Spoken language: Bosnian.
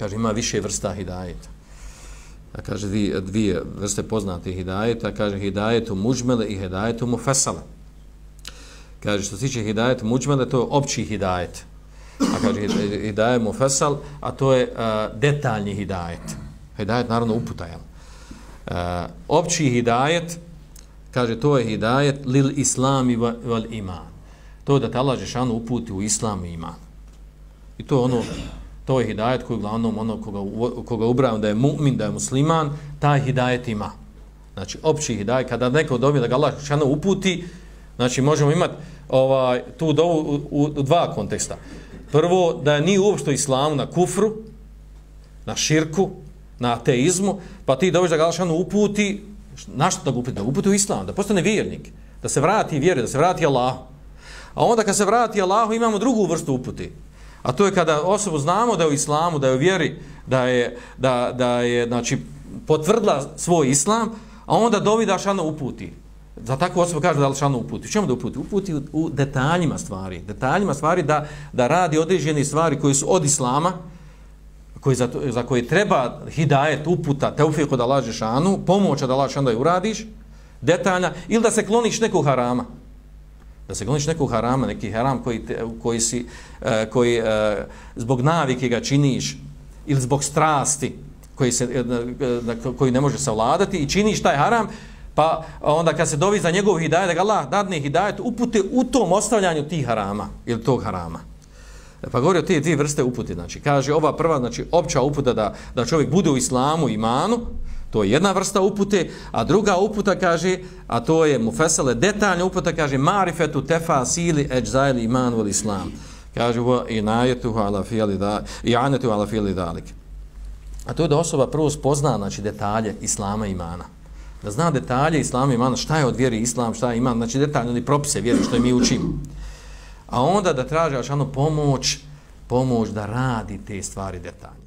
kaže, ima više vrsta hidajeta. A kaže, dvije, dvije vrste poznatih hidajeta, kaže, hidajetu muđmele i hidajetu mufesale. Kaže, što se tiče hidajetu muđmele, to je opći hidajet. A kaže, hidajet mufesal, a to je a, detaljni hidajet. Hidajet, naravno, uputa, jel? Uh, opći hidajet, kaže, to je hidajet lil islami val iman. To je da te Allah Žešanu uputi u islam i iman. I to je ono, to je hidajet koji uglavnom ono koga, koga ubravam da je mu'min, da je musliman, taj hidajet ima. Znači, opći hidajet, kada neko dobije da ga Allah šano uputi, znači, možemo imati ovaj, tu dovu u, u, u dva konteksta. Prvo, da nije uopšte islamu na kufru, na širku, na ateizmu, pa ti dobiš da ga Allah uputi, na što da ga uputi? Da uputi u islam, da postane vjernik, da se vrati vjeru, da se vrati Allah. A onda kad se vrati Allahu imamo drugu vrstu uputi. A to je kada osobu znamo da je u islamu, da je u vjeri, da je, da, da je znači, potvrdila svoj islam, a onda dovi da šano uputi. Za takvu osobu kaže da li šano uputi. Čemu da uputi? Uputi u, u detaljima stvari. Detaljima stvari da, da radi određene stvari koje su od islama, koji za, za koje treba hidajet, uputa, teufik da lažeš anu, pomoća da lažeš šanu da je uradiš, detaljna, ili da se kloniš nekog harama da se goniš nekog harama, neki haram koji, te, koji, si, uh, koji uh, zbog navike ga činiš ili zbog strasti koji, se, e, na, koji ne može savladati i činiš taj haram, pa onda kad se dovi za njegov hidajet, da ga Allah dadne hidajet, upute u tom ostavljanju tih harama ili tog harama. Pa govori o te dvije vrste upute. Znači, kaže ova prva, znači opća uputa da, da čovjek bude u islamu, imanu, To je jedna vrsta upute, a druga uputa kaže, a to je mufesele, detaljna uputa kaže marifetu tefa sili eđzajli iman vol islam. Kaže vo inajetuhu ala fijali da, i anetuhu ala fijali dalik. A to je da osoba prvo spozna znači, detalje islama i imana. Da zna detalje islama i imana, šta je od vjeri islam, šta je iman, znači detaljno ni propise vjeri što je mi učimo. A onda da traže ašano pomoć, pomoć da radi te stvari detaljno.